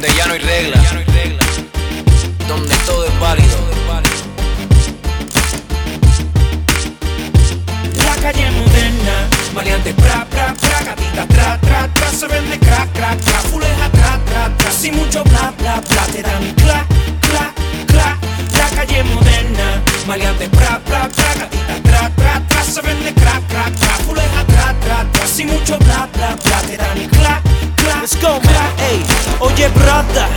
reglas, donde todo es válido. La calle moderna, maleante, pra, pra, pra, gatita, tra, tra, tra, se vende crack, crack, crack, fuleja, tra, tra, tra, sin mucho bla, bla, bla, te dan cla, cla, cla. La calle moderna, maleante, pra, pra, pra, gatita, tra, tra, tra, se vende crack, crack, crack, fuleja, tra, tra, tra, sin mucho bla, bla, bla, te dan cla, cla. Let's go, man. Oye, brother,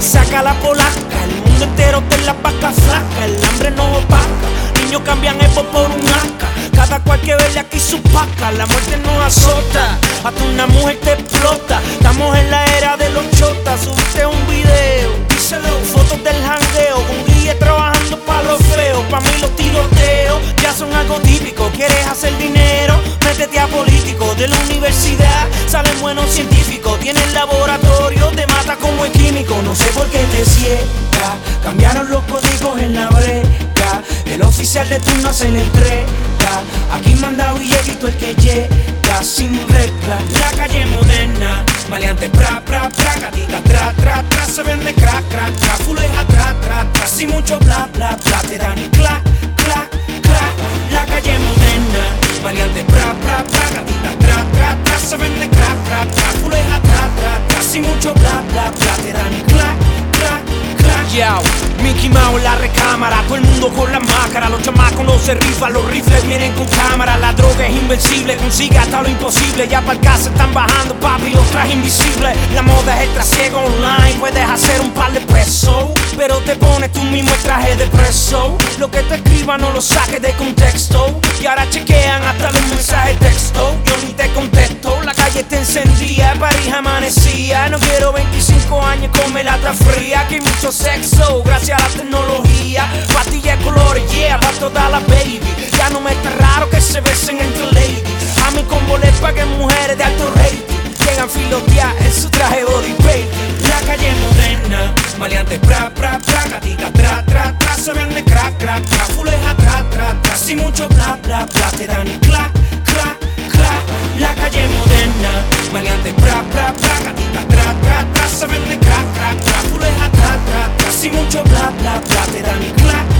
saca la polaca. El mundo entero te la vaca flaca. El hambre no opaca. Niños cambian epo por un aca. Cada cual que vele aquí su paca. La muerte nos azota. Hasta una mujer te explota. Estamos en la era de los chotas. Subiste un video. Díselo. Fotos del jangueo. Con guille trabajando pa' los feos. Pa' mí los tiroteos ya son algo típico. ¿Quieres hacer dinero? Métete a político. De la universidad salen buenos científicos. Tienen laboratorio, turno se le entrega. Aquí manda Villeguito el que llega sin regla. La calle moderna, maleante, pra, pra, pra, gatita, tra, tra, tra, se vende crack, crack, crack, fuleja, tra, tra, tra, sin mucho bla, bla, bla, Mickey Mouse en la recámara, todo el mundo con la máscara, los chamacos no se rifan, los rifles vienen con cámara, la droga es invencible, consigue hasta lo imposible, ya para casa están bajando papi los trajes invisibles, la moda es el trasiego online, puedes hacer un par de pesos, pero te pones tú mismo el traje de preso, lo que te escriba no lo saques de contexto, y ahora chequean hasta los mensajes texto, yo ni te contesto, la calle te encendía, París amanecía, no quiero 25 cinco años con melata fría. Que hay mucho sexo, gracias a la tecnología. Pastillas de colores, yeah, para toda la baby. Ya no me está raro que se besen entre ladies. A mí con bolet paguen mujeres de alto rating. Llegan filotear en su traje body paint. La calle moderna, maleante pra, pra, pra, gatita tra, tra, tra. Se vende crack, crack, crack, fules atrás, tra, tra. Sin mucho bla, bla, bla, te dan el clack bla bla bla te mi clap